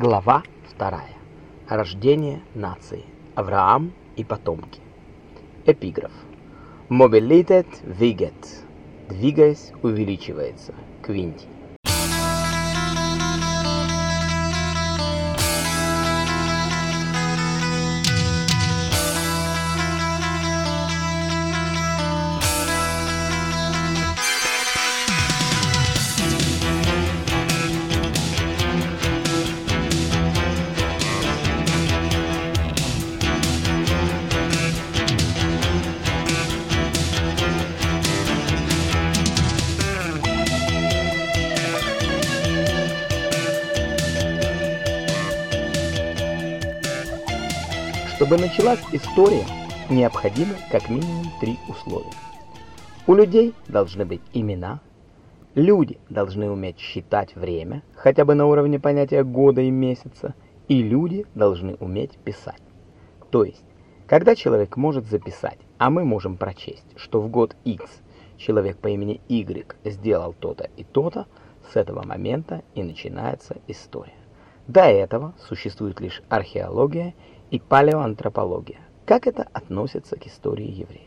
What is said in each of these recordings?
Глава 2. Рождение нации. Авраам и потомки. Эпиграф. Mobilitet viget. Двигаясь, увеличивается. Квинти. Чтобы началась история, необходимы как минимум три условия. У людей должны быть имена, люди должны уметь считать время, хотя бы на уровне понятия года и месяца, и люди должны уметь писать. То есть, когда человек может записать, а мы можем прочесть, что в год X человек по имени Y сделал то-то и то-то, с этого момента и начинается история. До этого существует лишь археология и палеоантропология. Как это относится к истории евреев?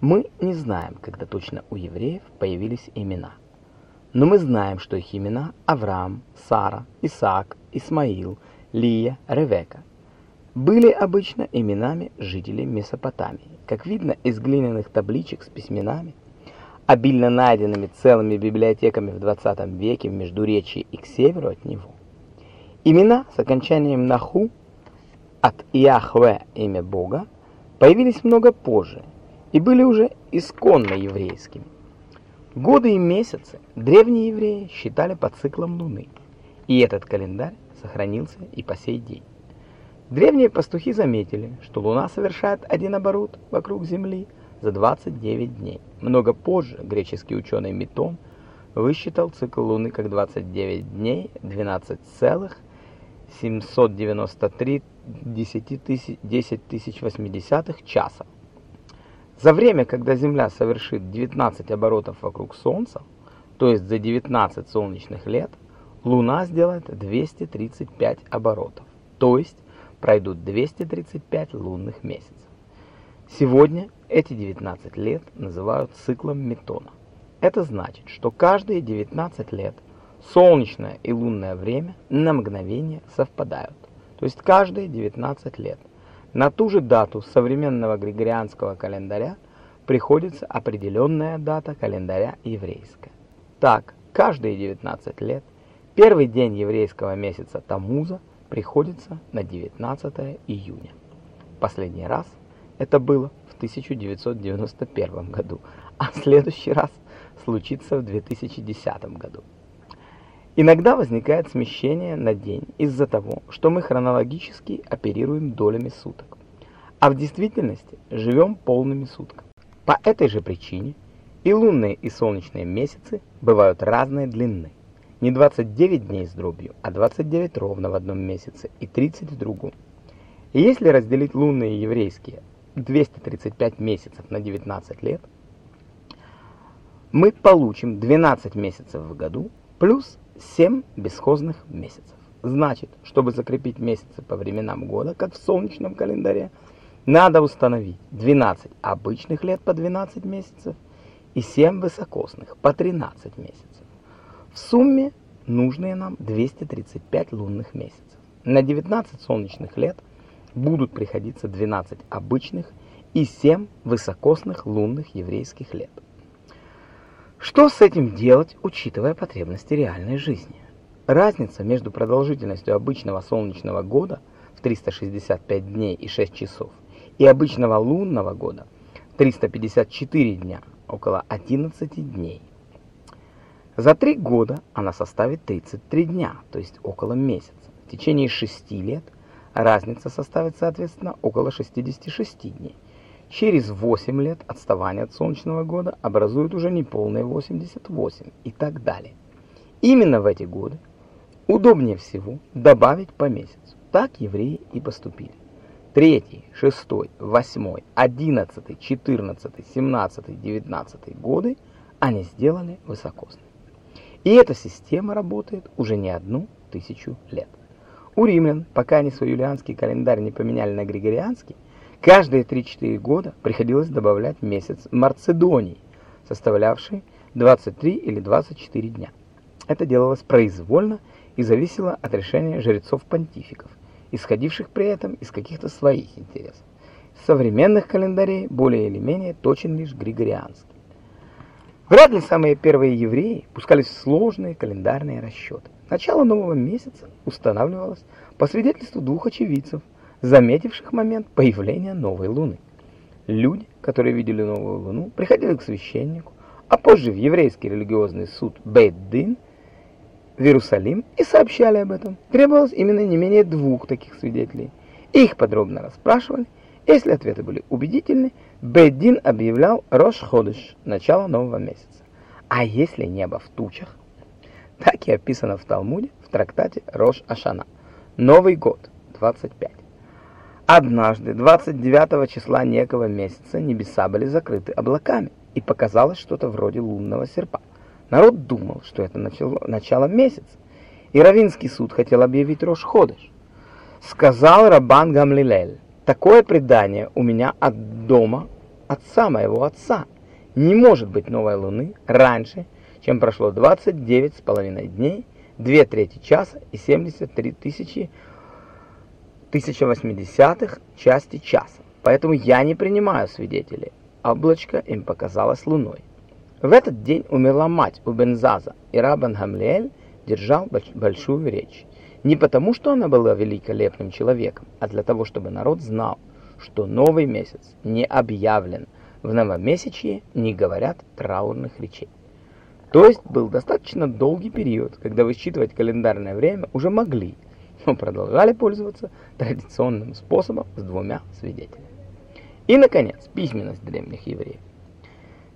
Мы не знаем, когда точно у евреев появились имена. Но мы знаем, что их имена Авраам, Сара, Исаак, Исмаил, Лия, Ревека были обычно именами жителей Месопотамии. Как видно из глиняных табличек с письменами, обильно найденными целыми библиотеками в 20 веке в Междуречии и к северу от него. Имена с окончанием «наху» от Яхве имя Бога появились много позже и были уже исконно еврейскими. Годы и месяцы древние евреи считали по циклам Луны, и этот календарь сохранился и по сей день. Древние пастухи заметили, что Луна совершает один оборот вокруг Земли за 29 дней. Много позже греческий ученый Метон высчитал цикл Луны как 29 дней, 12 целых 793 10 тысяч, 10 тысяч 80 часа. За время, когда Земля совершит 19 оборотов вокруг Солнца, то есть за 19 солнечных лет, Луна сделает 235 оборотов, то есть пройдут 235 лунных месяцев. Сегодня эти 19 лет называют циклом Метона. Это значит, что каждые 19 лет солнечное и лунное время на мгновение совпадают то есть каждые 19 лет. На ту же дату современного григорианского календаря приходится определенная дата календаря еврейская. Так, каждые 19 лет первый день еврейского месяца Тамуза приходится на 19 июня. Последний раз это было в 1991 году, а следующий раз случится в 2010 году. Иногда возникает смещение на день из-за того, что мы хронологически оперируем долями суток, а в действительности живем полными сутками. По этой же причине и лунные, и солнечные месяцы бывают разной длины. Не 29 дней с дробью, а 29 ровно в одном месяце и 30 в другом. И если разделить лунные еврейские 235 месяцев на 19 лет, мы получим 12 месяцев в году плюс 7 бесхозных месяцев. Значит, чтобы закрепить месяцы по временам года, как в солнечном календаре, надо установить 12 обычных лет по 12 месяцев и 7 высокосных по 13 месяцев. В сумме нужные нам 235 лунных месяцев. На 19 солнечных лет будут приходиться 12 обычных и 7 высокосных лунных еврейских лет. Что с этим делать, учитывая потребности реальной жизни? Разница между продолжительностью обычного солнечного года в 365 дней и 6 часов и обычного лунного года 354 дня, около 11 дней. За три года она составит 33 дня, то есть около месяца. В течение 6 лет разница составит, соответственно, около 66 дней. Через 8 лет отставание от солнечного года образует уже неполные 88 и так далее. Именно в эти годы удобнее всего добавить по месяцу. Так евреи и поступили. Третий, шестой, восьмой, одиннадцатый, четырнадцатый, семнадцатый, девятнадцатый годы они сделали высокосными. И эта система работает уже не одну тысячу лет. У римлян, пока они свой юлианский календарь не поменяли на григорианский, каждые 3-4 года приходилось добавлять месяц Марцедонии, составлявший 23 или 24 дня. Это делалось произвольно и зависело от решения жрецов-понтификов, исходивших при этом из каких-то своих интересов. С современных календарей более или менее точен лишь григорианский. Вряд ли самые первые евреи пускались в сложные календарные расчеты. Начало нового месяца устанавливалось по свидетельству двух очевидцев, заметивших момент появления новой луны. Люди, которые видели новую луну, приходили к священнику, а позже в еврейский религиозный суд Бейт-Дин в Иерусалим и сообщали об этом. Требовалось именно не менее двух таких свидетелей. Их подробно расспрашивали. Если ответы были убедительны, Бейт-Дин объявлял Рош-Ходыш, начало нового месяца. А если небо в тучах? Так и описано в Талмуде в трактате Рош Ашана. Новый год, 25. Однажды, 29 числа некого месяца, небеса были закрыты облаками, и показалось что-то вроде лунного серпа. Народ думал, что это начало, начало месяца, и Равинский суд хотел объявить Рош Ходыш. Сказал Рабан Гамлилель, такое предание у меня от дома отца моего отца. Не может быть новой луны раньше, чем прошло 29 с половиной дней, 2 трети часа и 73 тысячи 1080 части часа. Поэтому я не принимаю свидетелей. Облачко им показалось луной. В этот день умерла мать у Бензаза, и Рабан Гамлиэль держал большую речь. Не потому, что она была великолепным человеком, а для того, чтобы народ знал, что новый месяц не объявлен, в новомесячье не говорят траурных речей. То есть был достаточно долгий период, когда высчитывать календарное время уже могли, но продолжали пользоваться традиционным способом с двумя свидетелями. И, наконец, письменность древних евреев.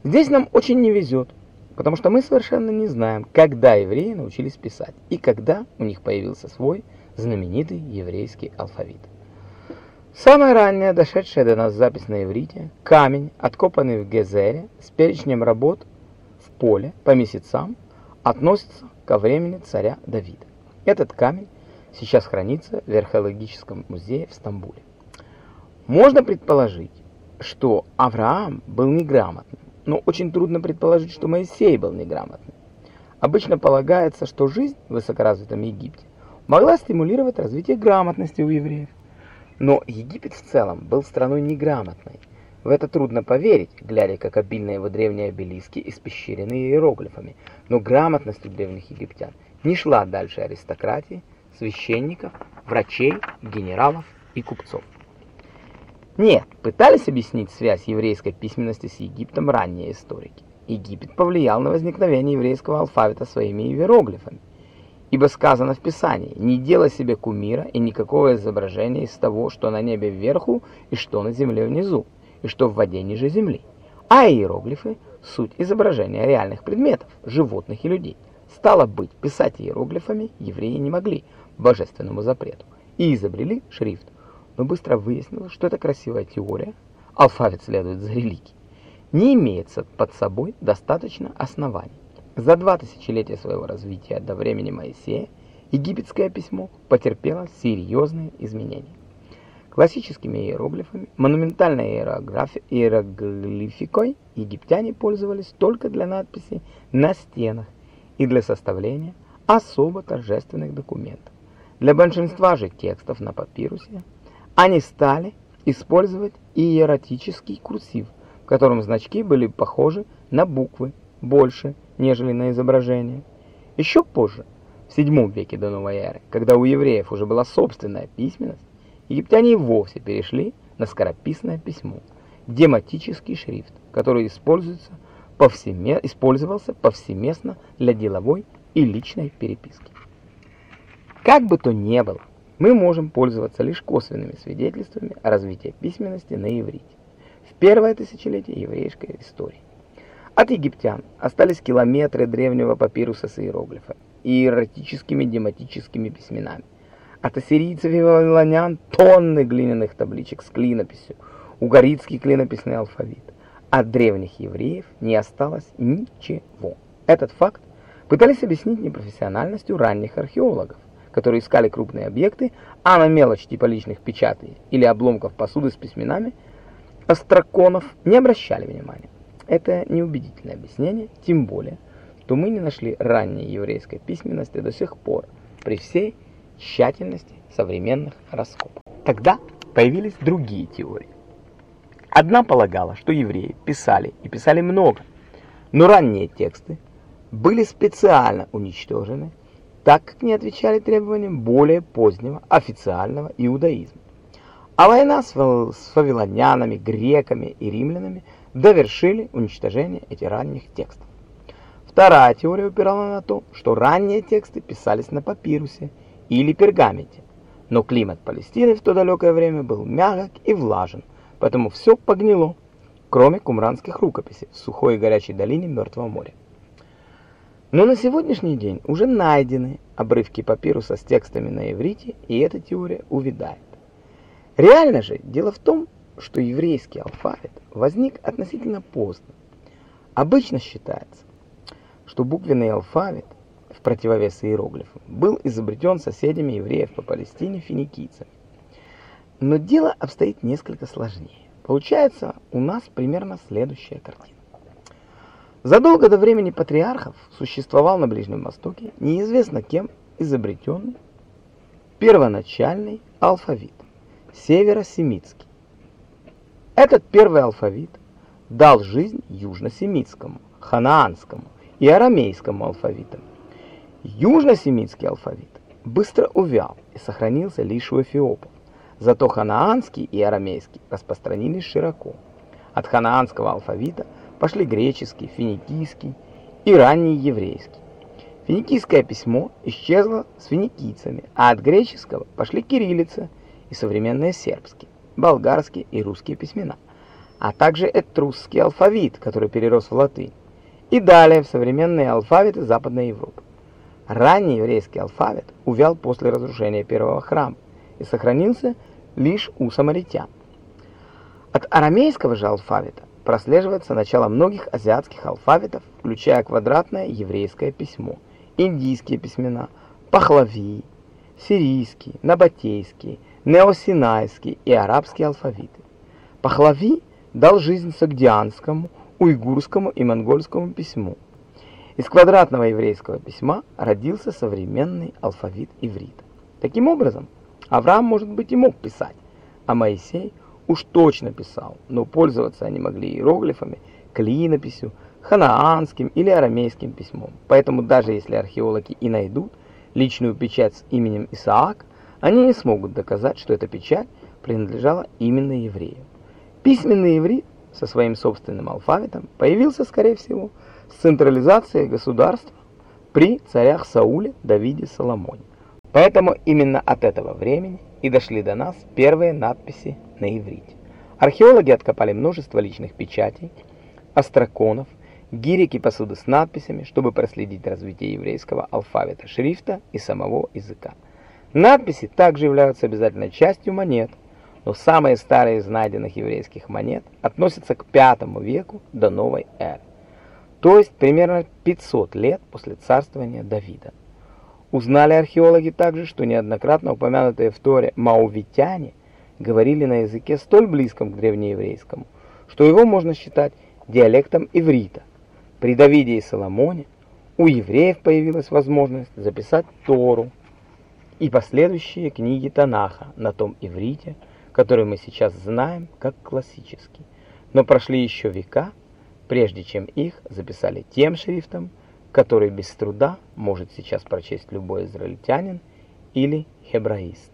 Здесь нам очень не везет, потому что мы совершенно не знаем, когда евреи научились писать и когда у них появился свой знаменитый еврейский алфавит. Самая ранняя дошедшая до нас запись на иврите – камень, откопанный в Гезере с перечнем работ поле по месяцам относится ко времени царя Давида. Этот камень сейчас хранится в археологическом музее в Стамбуле. Можно предположить, что Авраам был неграмотным, но очень трудно предположить, что Моисей был неграмотным. Обычно полагается, что жизнь в высокоразвитом Египте могла стимулировать развитие грамотности у евреев. Но Египет в целом был страной неграмотной, в это трудно поверить, глядя, как обильно его древние обелиски испещрены иероглифами, но грамотность у древних египтян не шла дальше аристократии, священников, врачей, генералов и купцов. Нет, пытались объяснить связь еврейской письменности с Египтом ранние историки. Египет повлиял на возникновение еврейского алфавита своими иероглифами. Ибо сказано в Писании, не делай себе кумира и никакого изображения из того, что на небе вверху и что на земле внизу и что в воде ниже земли. А иероглифы – суть изображения реальных предметов, животных и людей. Стало быть, писать иероглифами евреи не могли божественному запрету и изобрели шрифт. Но быстро выяснилось, что это красивая теория, алфавит следует за религией, не имеется под собой достаточно оснований. За два тысячелетия своего развития до времени Моисея египетское письмо потерпело серьезные изменения классическими иероглифами, монументальной иероглификой египтяне пользовались только для надписей на стенах и для составления особо торжественных документов. Для большинства же текстов на папирусе они стали использовать иеротический курсив, в котором значки были похожи на буквы больше, нежели на изображение. Еще позже, в VII веке до новой эры, когда у евреев уже была собственная письменность, египтяне вовсе перешли на скорописное письмо, дематический шрифт, который используется повсеме... использовался повсеместно для деловой и личной переписки. Как бы то ни было, мы можем пользоваться лишь косвенными свидетельствами о развитии письменности на иврите в первое тысячелетие еврейской истории. От египтян остались километры древнего папируса с иероглифами и эротическими дематическими письменами. От ассирийцев и вавилонян тонны глиняных табличек с клинописью, угорицкий клинописный алфавит. От древних евреев не осталось ничего. Этот факт пытались объяснить непрофессиональностью ранних археологов, которые искали крупные объекты, а на мелочь типа личных печатей или обломков посуды с письменами, остроконов не обращали внимания. Это неубедительное объяснение, тем более, что мы не нашли ранней еврейской письменности до сих пор, при всей тщательности современных раскопок. Тогда появились другие теории. Одна полагала, что евреи писали и писали много, но ранние тексты были специально уничтожены, так как не отвечали требованиям более позднего официального иудаизма. А война с вавилонянами, греками и римлянами довершили уничтожение этих ранних текстов. Вторая теория упирала на то, что ранние тексты писались на папирусе или пергаменте, но климат Палестины в то далекое время был мягок и влажен, поэтому все погнило, кроме кумранских рукописей в сухой и горячей долине Мертвого моря. Но на сегодняшний день уже найдены обрывки папируса с текстами на иврите, и эта теория увядает. Реально же дело в том, что еврейский алфавит возник относительно поздно. Обычно считается, что буквенный алфавит, в противовес иероглифам, был изобретен соседями евреев по Палестине финикийцами. Но дело обстоит несколько сложнее. Получается у нас примерно следующая картина. Задолго до времени патриархов существовал на Ближнем Востоке неизвестно кем изобретенный первоначальный алфавит, северосемитский. Этот первый алфавит дал жизнь южносемитскому, ханаанскому и арамейскому алфавитам. Южносемитский алфавит быстро увял и сохранился лишь у эфиопов. Зато ханаанский и арамейский распространились широко. От ханаанского алфавита пошли греческий, финикийский и ранний еврейский. Финикийское письмо исчезло с финикийцами, а от греческого пошли кириллица и современные сербские, болгарские и русские письмена, а также этрусский алфавит, который перерос в латынь, и далее в современные алфавиты Западной Европы. Ранний еврейский алфавит увял после разрушения первого храма и сохранился лишь у самаритян. От арамейского же алфавита прослеживается начало многих азиатских алфавитов, включая квадратное еврейское письмо, индийские письмена, пахлави, сирийский, набатейский, неосинайский и арабские алфавиты. Пахлави дал жизнь сагдианскому, уйгурскому и монгольскому письму. Из квадратного еврейского письма родился современный алфавит иврита. Таким образом, Авраам, может быть, и мог писать, а Моисей уж точно писал, но пользоваться они могли иероглифами, клинописью, ханаанским или арамейским письмом. Поэтому даже если археологи и найдут личную печать с именем Исаак, они не смогут доказать, что эта печать принадлежала именно еврею. Письменный иврит со своим собственным алфавитом появился, скорее всего, с централизацией государства при царях Сауле, Давиде, Соломоне. Поэтому именно от этого времени и дошли до нас первые надписи на иврите. Археологи откопали множество личных печатей, остроконов, гирек и посуды с надписями, чтобы проследить развитие еврейского алфавита, шрифта и самого языка. Надписи также являются обязательной частью монет, но самые старые из найденных еврейских монет относятся к V веку до новой эры, то есть примерно 500 лет после царствования Давида. Узнали археологи также, что неоднократно упомянутые в Торе маувитяне говорили на языке столь близком к древнееврейскому, что его можно считать диалектом иврита. При Давиде и Соломоне у евреев появилась возможность записать Тору и последующие книги Танаха на том иврите, который мы сейчас знаем как классический. Но прошли еще века, прежде чем их записали тем шрифтом, который без труда может сейчас прочесть любой израильтянин или хебраист.